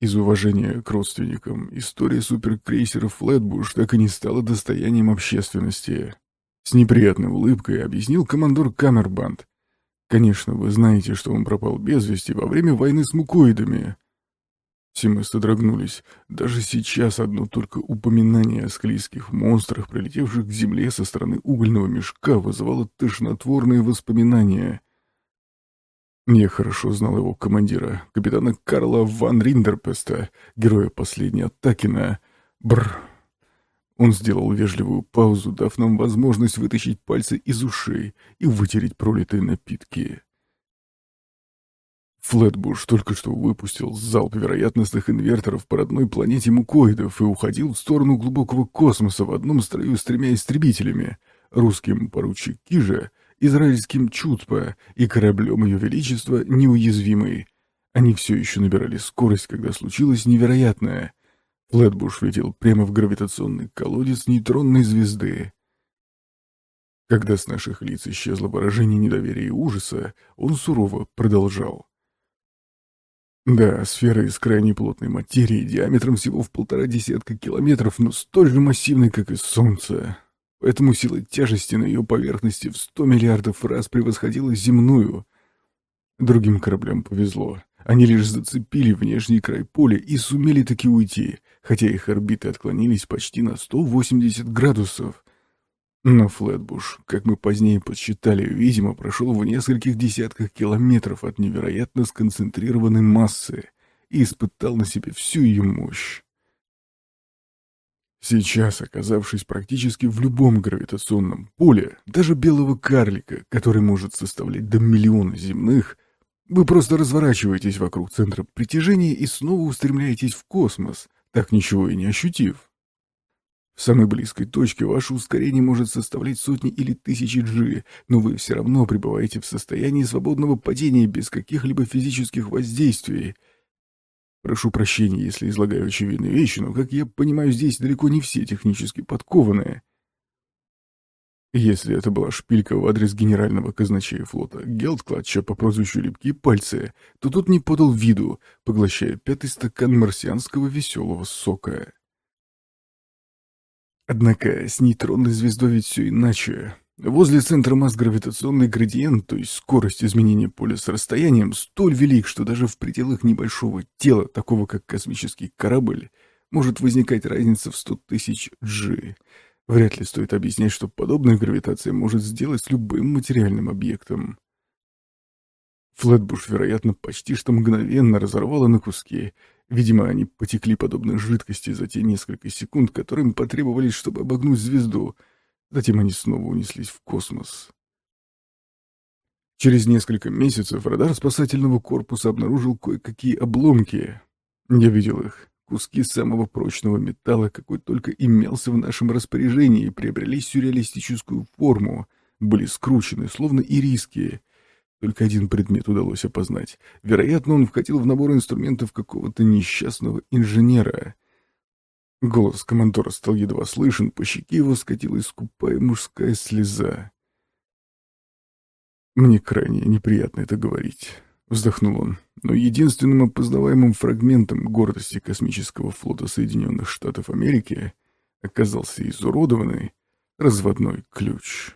Из уважения к родственникам история суперкрейсера «Флетбуш» так и не стала достоянием общественности. С неприятной улыбкой объяснил командор Камербанд. «Конечно, вы знаете, что он пропал без вести во время войны с мукоидами». Все мы содрогнулись. Даже сейчас одно только упоминание о склизких монстрах, прилетевших к земле со стороны угольного мешка, вызывало тошнотворные воспоминания — я хорошо знал его командира, капитана Карла Ван Риндерпеста, героя последней атаки на... Бр. Он сделал вежливую паузу, дав нам возможность вытащить пальцы из ушей и вытереть пролитые напитки. Флетбуш только что выпустил залп вероятностных инверторов по родной планете мукоидов и уходил в сторону глубокого космоса в одном строю с тремя истребителями, русским поручик Кижа израильским Чутпа и кораблем Ее Величества неуязвимый. Они все еще набирали скорость, когда случилось невероятное. Флетбуш летел прямо в гравитационный колодец нейтронной звезды. Когда с наших лиц исчезло выражение недоверия и ужаса, он сурово продолжал. Да, сфера из крайне плотной материи, диаметром всего в полтора десятка километров, но столь же массивной, как и Солнце. Поэтому сила тяжести на ее поверхности в сто миллиардов раз превосходила земную. Другим кораблям повезло. Они лишь зацепили внешний край поля и сумели таки уйти, хотя их орбиты отклонились почти на 180 градусов. Но Флетбуш, как мы позднее подсчитали, видимо, прошел в нескольких десятках километров от невероятно сконцентрированной массы и испытал на себе всю ее мощь. Сейчас, оказавшись практически в любом гравитационном поле, даже белого карлика, который может составлять до миллиона земных, вы просто разворачиваетесь вокруг центра притяжения и снова устремляетесь в космос, так ничего и не ощутив. В самой близкой точке ваше ускорение может составлять сотни или тысячи g, но вы все равно пребываете в состоянии свободного падения без каких-либо физических воздействий — Прошу прощения, если излагаю очевидные вещи, но, как я понимаю, здесь далеко не все технически подкованные. Если это была шпилька в адрес генерального казначея флота Гелдклатча по прозвищу Липкие Пальцы, то тот не подал виду, поглощая пятый стакан марсианского веселого сока. Однако с нейтронной звездой ведь все иначе. Возле центра масс гравитационный градиент, то есть скорость изменения поля с расстоянием, столь велик, что даже в пределах небольшого тела, такого как космический корабль, может возникать разница в 100 тысяч G. Вряд ли стоит объяснять, что подобная гравитация может сделать с любым материальным объектом. Флетбуш, вероятно, почти что мгновенно разорвало на куски. Видимо, они потекли подобно жидкости за те несколько секунд, которым потребовались, чтобы обогнуть звезду — Затем они снова унеслись в космос. Через несколько месяцев радар спасательного корпуса обнаружил кое-какие обломки. Я видел их. Куски самого прочного металла, какой только имелся в нашем распоряжении, приобрели сюрреалистическую форму, были скручены, словно ириски. Только один предмет удалось опознать. Вероятно, он входил в набор инструментов какого-то несчастного инженера. Голос командора стал едва слышен, по щеке его скатилась скупая мужская слеза. «Мне крайне неприятно это говорить», — вздохнул он, «но единственным опознаваемым фрагментом гордости космического флота Соединенных Штатов Америки оказался изуродованный разводной ключ».